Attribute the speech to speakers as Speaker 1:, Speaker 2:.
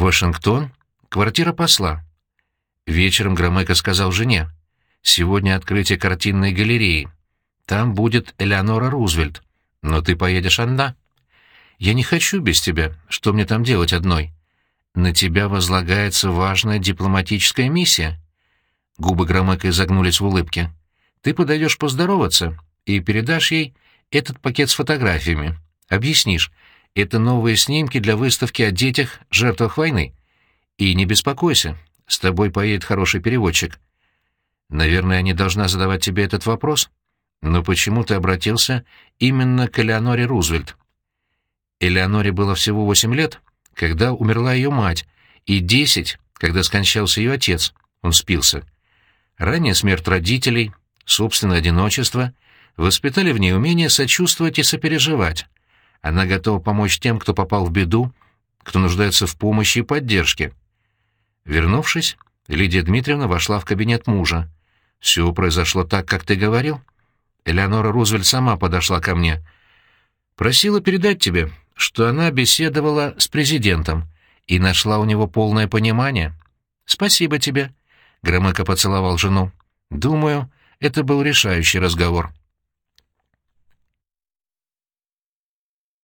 Speaker 1: Вашингтон, квартира посла. Вечером Громыко сказал жене. «Сегодня открытие картинной галереи. Там будет Элеонора Рузвельт. Но ты поедешь одна». «Я не хочу без тебя. Что мне там делать одной?» «На тебя возлагается важная дипломатическая миссия». Губы Громыка изогнулись в улыбке. «Ты подойдешь поздороваться и передашь ей этот пакет с фотографиями. Объяснишь, это новые снимки для выставки о детях, жертвах войны. И не беспокойся, с тобой поедет хороший переводчик. Наверное, я не должна задавать тебе этот вопрос. Но почему ты обратился именно к Элеоноре Рузвельт? Элеоноре было всего восемь лет, когда умерла ее мать, и десять, когда скончался ее отец. Он спился. Ранняя смерть родителей, собственное одиночество воспитали в ней умение сочувствовать и сопереживать. Она готова помочь тем, кто попал в беду, кто нуждается в помощи и поддержке. Вернувшись, Лидия Дмитриевна вошла в кабинет мужа. «Все произошло так, как ты говорил?» Элеонора Рузвельт сама подошла ко мне. «Просила передать тебе, что она беседовала с президентом и нашла у него полное понимание. Спасибо тебе», — Громыко поцеловал жену. «Думаю, это был решающий разговор».